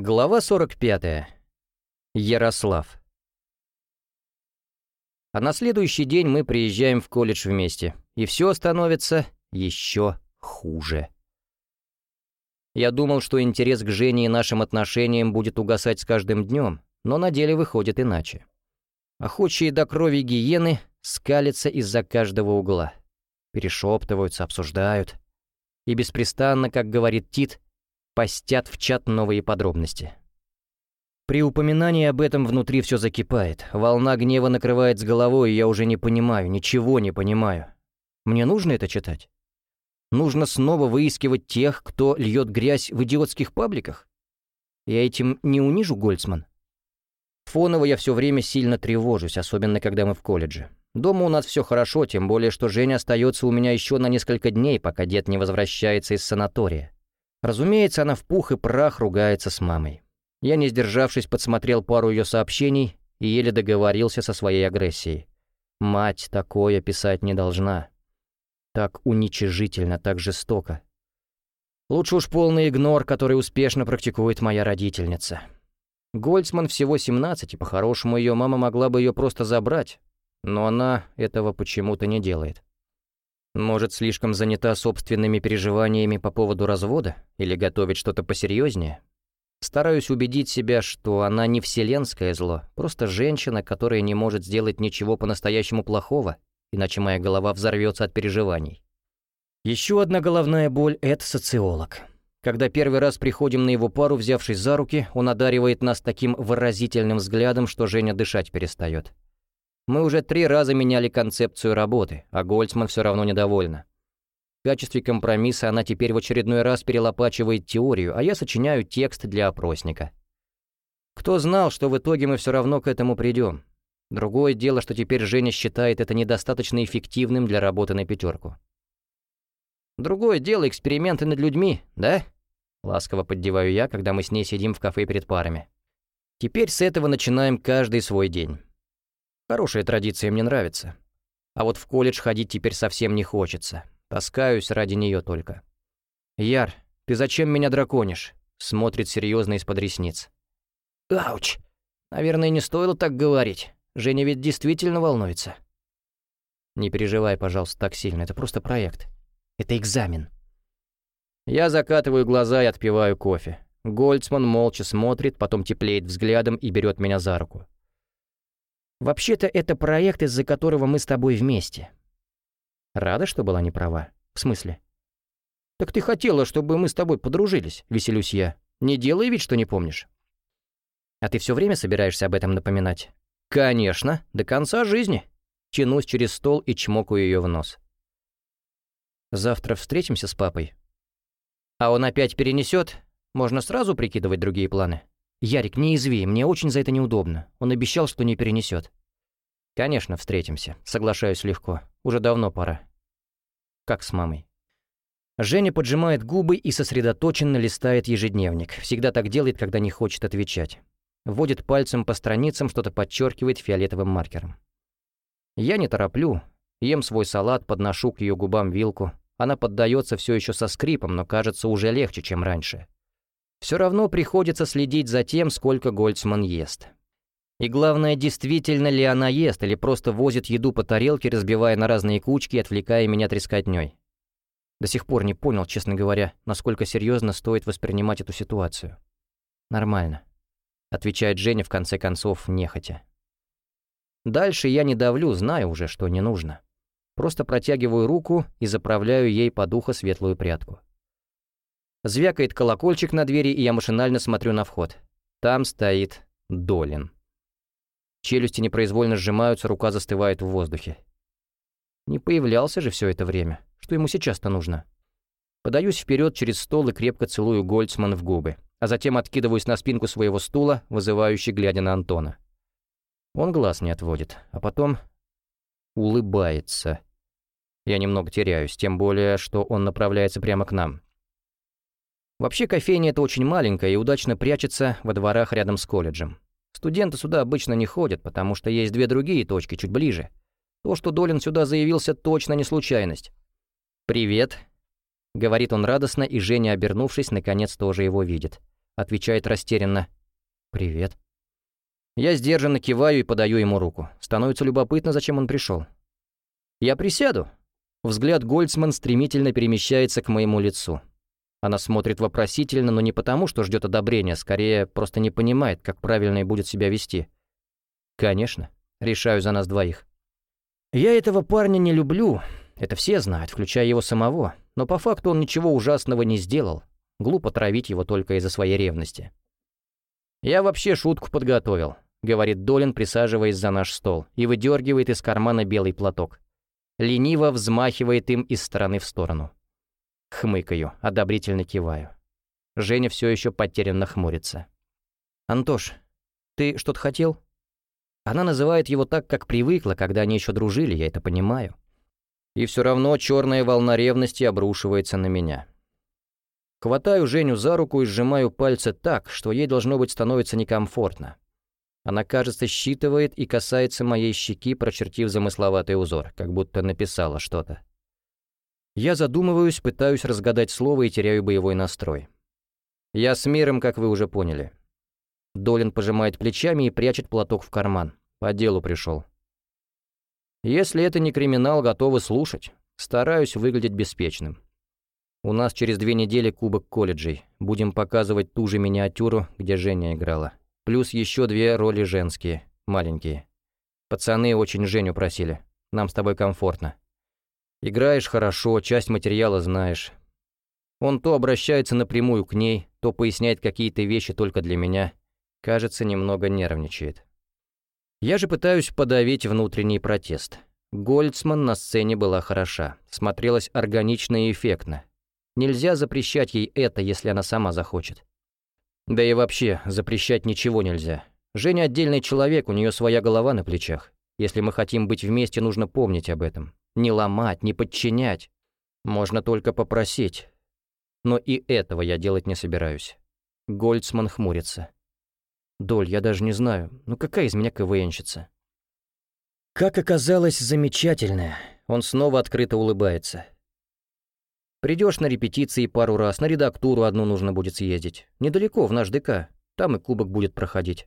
Глава 45. Ярослав. А на следующий день мы приезжаем в колледж вместе, и все становится еще хуже. Я думал, что интерес к Жене и нашим отношениям будет угасать с каждым днем, но на деле выходит иначе. Охочие до крови гиены скалятся из-за каждого угла, перешептываются, обсуждают, и беспрестанно, как говорит Тит, постят в чат новые подробности. При упоминании об этом внутри все закипает, волна гнева накрывает с головой, и я уже не понимаю, ничего не понимаю. Мне нужно это читать? Нужно снова выискивать тех, кто льет грязь в идиотских пабликах? Я этим не унижу Гольцман? Фоново я все время сильно тревожусь, особенно когда мы в колледже. Дома у нас все хорошо, тем более, что Женя остается у меня еще на несколько дней, пока дед не возвращается из санатория. Разумеется, она в пух и прах ругается с мамой. Я, не сдержавшись, подсмотрел пару ее сообщений и еле договорился со своей агрессией. Мать такое писать не должна. Так уничижительно, так жестоко. Лучше уж полный игнор, который успешно практикует моя родительница. Гольцман всего 17, и по-хорошему ее мама могла бы ее просто забрать, но она этого почему-то не делает. Может, слишком занята собственными переживаниями по поводу развода или готовит что-то посерьезнее? Стараюсь убедить себя, что она не вселенское зло, просто женщина, которая не может сделать ничего по-настоящему плохого, иначе моя голова взорвется от переживаний. Еще одна головная боль — это социолог. Когда первый раз приходим на его пару, взявшись за руки, он одаривает нас таким выразительным взглядом, что Женя дышать перестает. Мы уже три раза меняли концепцию работы, а Гольцман все равно недовольна. В качестве компромисса она теперь в очередной раз перелопачивает теорию, а я сочиняю текст для опросника. Кто знал, что в итоге мы все равно к этому придем? Другое дело, что теперь Женя считает это недостаточно эффективным для работы на пятерку. Другое дело эксперименты над людьми, да? Ласково поддеваю я, когда мы с ней сидим в кафе перед парами. Теперь с этого начинаем каждый свой день. Хорошая традиция, мне нравится. А вот в колледж ходить теперь совсем не хочется. Таскаюсь ради нее только. «Яр, ты зачем меня драконишь?» Смотрит серьезно из-под ресниц. «Ауч! Наверное, не стоило так говорить. Женя ведь действительно волнуется». «Не переживай, пожалуйста, так сильно. Это просто проект. Это экзамен». Я закатываю глаза и отпиваю кофе. Гольцман молча смотрит, потом теплеет взглядом и берет меня за руку. Вообще-то это проект, из-за которого мы с тобой вместе. Рада, что была не права? В смысле? Так ты хотела, чтобы мы с тобой подружились, веселюсь я. Не делай вид, что не помнишь. А ты все время собираешься об этом напоминать? Конечно, до конца жизни. Тянусь через стол и чмокаю ее в нос. Завтра встретимся с папой. А он опять перенесет? Можно сразу прикидывать другие планы. «Ярик, не изви, мне очень за это неудобно. Он обещал, что не перенесет. «Конечно, встретимся. Соглашаюсь легко. Уже давно пора». «Как с мамой?» Женя поджимает губы и сосредоточенно листает ежедневник. Всегда так делает, когда не хочет отвечать. Вводит пальцем по страницам, что-то подчеркивает фиолетовым маркером. Я не тороплю. Ем свой салат, подношу к ее губам вилку. Она поддается все еще со скрипом, но кажется уже легче, чем раньше. Все равно приходится следить за тем, сколько Гольцман ест. И главное, действительно ли она ест, или просто возит еду по тарелке, разбивая на разные кучки и отвлекая меня трескотней. До сих пор не понял, честно говоря, насколько серьезно стоит воспринимать эту ситуацию. «Нормально», — отвечает Женя в конце концов, нехотя. Дальше я не давлю, знаю уже, что не нужно. Просто протягиваю руку и заправляю ей под ухо светлую прядку. Звякает колокольчик на двери, и я машинально смотрю на вход. Там стоит Долин. Челюсти непроизвольно сжимаются, рука застывает в воздухе. Не появлялся же все это время. Что ему сейчас-то нужно? Подаюсь вперед через стол и крепко целую Гольцман в губы, а затем откидываюсь на спинку своего стула, вызывающе глядя на Антона. Он глаз не отводит, а потом улыбается. Я немного теряюсь, тем более, что он направляется прямо к нам. Вообще кофейня это очень маленькая и удачно прячется во дворах рядом с колледжем. Студенты сюда обычно не ходят, потому что есть две другие точки чуть ближе. То, что Долин сюда заявился, точно не случайность. «Привет», — говорит он радостно, и Женя, обернувшись, наконец тоже его видит. отвечает растерянно. «Привет». Я сдержанно киваю и подаю ему руку. Становится любопытно, зачем он пришел. «Я присяду». Взгляд Гольцман стремительно перемещается к моему лицу. Она смотрит вопросительно, но не потому, что ждет одобрения, скорее просто не понимает, как правильно и будет себя вести. «Конечно», — решаю за нас двоих. «Я этого парня не люблю, это все знают, включая его самого, но по факту он ничего ужасного не сделал. Глупо травить его только из-за своей ревности. «Я вообще шутку подготовил», — говорит Долин, присаживаясь за наш стол, и выдергивает из кармана белый платок. Лениво взмахивает им из стороны в сторону. Хмыкаю, одобрительно киваю. Женя все еще потерянно хмурится. «Антош, ты что-то хотел?» Она называет его так, как привыкла, когда они еще дружили, я это понимаю. И все равно черная волна ревности обрушивается на меня. Хватаю Женю за руку и сжимаю пальцы так, что ей должно быть становится некомфортно. Она, кажется, считывает и касается моей щеки, прочертив замысловатый узор, как будто написала что-то. Я задумываюсь, пытаюсь разгадать слово и теряю боевой настрой. Я с миром, как вы уже поняли. Долин пожимает плечами и прячет платок в карман. По делу пришел. Если это не криминал, готовы слушать. Стараюсь выглядеть беспечным. У нас через две недели кубок колледжей. Будем показывать ту же миниатюру, где Женя играла. Плюс еще две роли женские, маленькие. Пацаны очень Женю просили. Нам с тобой комфортно. Играешь хорошо, часть материала знаешь. Он то обращается напрямую к ней, то поясняет какие-то вещи только для меня. Кажется, немного нервничает. Я же пытаюсь подавить внутренний протест. Гольцман на сцене была хороша, смотрелась органично и эффектно. Нельзя запрещать ей это, если она сама захочет. Да и вообще, запрещать ничего нельзя. Женя отдельный человек, у нее своя голова на плечах. Если мы хотим быть вместе, нужно помнить об этом. Не ломать, не подчинять. Можно только попросить. Но и этого я делать не собираюсь. Гольцман хмурится. «Доль, я даже не знаю, ну какая из меня КВНщица?» Как оказалось, замечательная. Он снова открыто улыбается. Придешь на репетиции пару раз, на редактуру одну нужно будет съездить. Недалеко, в наш ДК. Там и кубок будет проходить.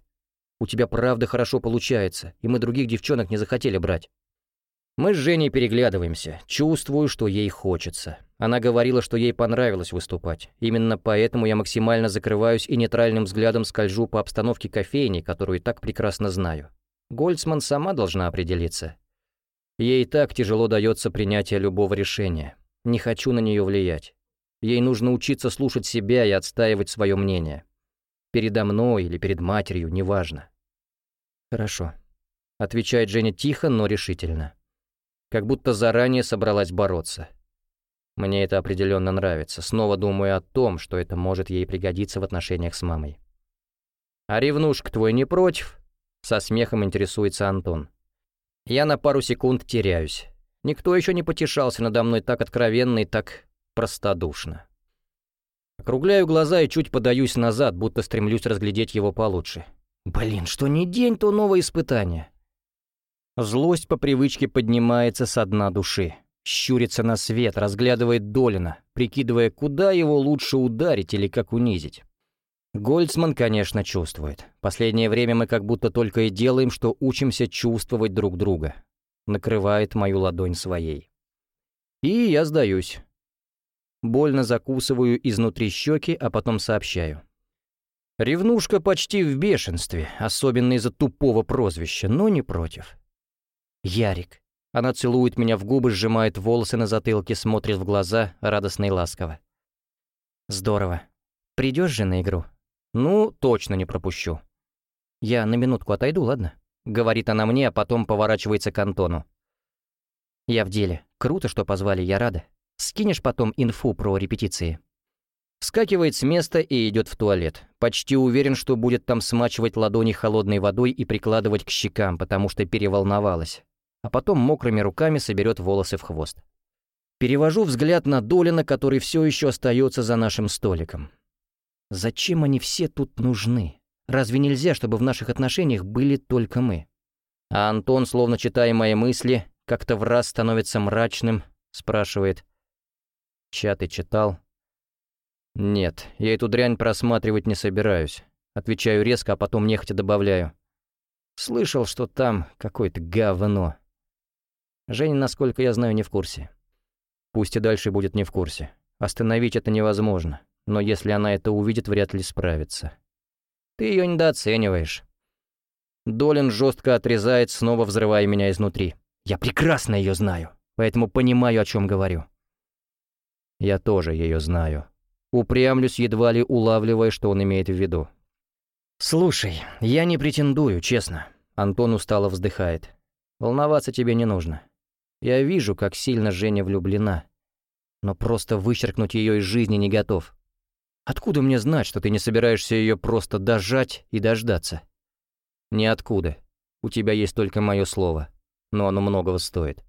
У тебя правда хорошо получается, и мы других девчонок не захотели брать. Мы с Женей переглядываемся. Чувствую, что ей хочется. Она говорила, что ей понравилось выступать. Именно поэтому я максимально закрываюсь и нейтральным взглядом скольжу по обстановке кофейни, которую так прекрасно знаю. Гольцман сама должна определиться. Ей так тяжело дается принятие любого решения. Не хочу на нее влиять. Ей нужно учиться слушать себя и отстаивать свое мнение. Передо мной или перед матерью, неважно. «Хорошо», — отвечает Женя тихо, но решительно. Как будто заранее собралась бороться. Мне это определенно нравится, снова думаю о том, что это может ей пригодиться в отношениях с мамой. «А ревнушка твой не против?» Со смехом интересуется Антон. Я на пару секунд теряюсь. Никто еще не потешался надо мной так откровенно и так простодушно. Округляю глаза и чуть подаюсь назад, будто стремлюсь разглядеть его получше. Блин, что не день, то новое испытание. Злость по привычке поднимается со дна души. Щурится на свет, разглядывает Долина, прикидывая, куда его лучше ударить или как унизить. Гольцман, конечно, чувствует. Последнее время мы как будто только и делаем, что учимся чувствовать друг друга накрывает мою ладонь своей. И я сдаюсь. Больно закусываю изнутри щеки, а потом сообщаю. Ревнушка почти в бешенстве, особенно из-за тупого прозвища, но не против. Ярик. Она целует меня в губы, сжимает волосы на затылке, смотрит в глаза, радостно и ласково. Здорово. Придешь же на игру? Ну, точно не пропущу. Я на минутку отойду, ладно? — говорит она мне, а потом поворачивается к Антону. «Я в деле. Круто, что позвали, я рада. Скинешь потом инфу про репетиции?» Вскакивает с места и идет в туалет. Почти уверен, что будет там смачивать ладони холодной водой и прикладывать к щекам, потому что переволновалась. А потом мокрыми руками соберет волосы в хвост. Перевожу взгляд на Долина, который все еще остается за нашим столиком. Зачем они все тут нужны? Разве нельзя, чтобы в наших отношениях были только мы? А Антон, словно читая мои мысли, как-то в раз становится мрачным, спрашивает. «Ча ты читал?» «Нет, я эту дрянь просматривать не собираюсь». Отвечаю резко, а потом нехотя добавляю. «Слышал, что там какое-то говно». Женя, насколько я знаю, не в курсе. Пусть и дальше будет не в курсе. Остановить это невозможно, но если она это увидит, вряд ли справится. Ты ее недооцениваешь. Долин жестко отрезает, снова взрывая меня изнутри. Я прекрасно ее знаю, поэтому понимаю, о чем говорю. Я тоже ее знаю. Упрямлюсь, едва ли улавливая, что он имеет в виду. «Слушай, я не претендую, честно». Антон устало вздыхает. «Волноваться тебе не нужно. Я вижу, как сильно Женя влюблена. Но просто вычеркнуть ее из жизни не готов. Откуда мне знать, что ты не собираешься ее просто дожать и дождаться?» «Ниоткуда. У тебя есть только мое слово. Но оно многого стоит».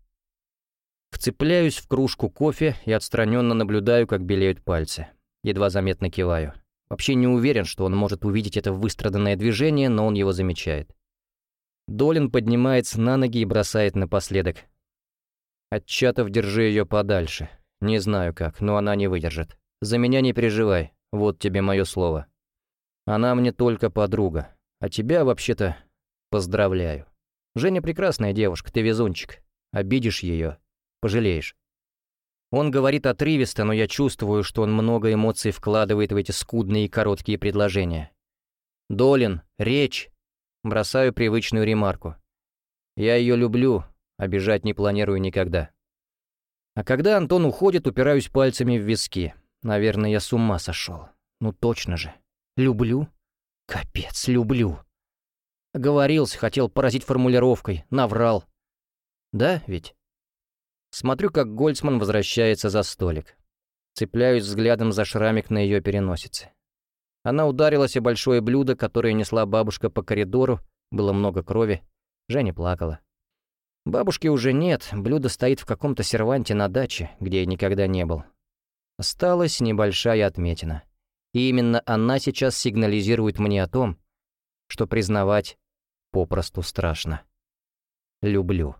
Вцепляюсь в кружку кофе и отстраненно наблюдаю, как белеют пальцы. Едва заметно киваю. Вообще не уверен, что он может увидеть это выстраданное движение, но он его замечает. Долин поднимается на ноги и бросает напоследок. «Отчатов, держи ее подальше. Не знаю как, но она не выдержит. За меня не переживай, вот тебе мое слово. Она мне только подруга, а тебя, вообще-то, поздравляю. Женя прекрасная девушка, ты везунчик. Обидишь ее, пожалеешь. Он говорит отрывисто, но я чувствую, что он много эмоций вкладывает в эти скудные и короткие предложения. «Долин, речь!» Бросаю привычную ремарку. «Я ее люблю, обижать не планирую никогда». А когда Антон уходит, упираюсь пальцами в виски. Наверное, я с ума сошел. Ну точно же. Люблю? Капец, люблю. Говорился, хотел поразить формулировкой, наврал. Да, ведь? Смотрю, как Гольцман возвращается за столик. Цепляюсь взглядом за шрамик на ее переносице. Она ударилась о большое блюдо, которое несла бабушка по коридору, было много крови. Женя плакала. Бабушки уже нет, блюдо стоит в каком-то серванте на даче, где я никогда не был. Осталась небольшая отметина. И именно она сейчас сигнализирует мне о том, что признавать попросту страшно. Люблю.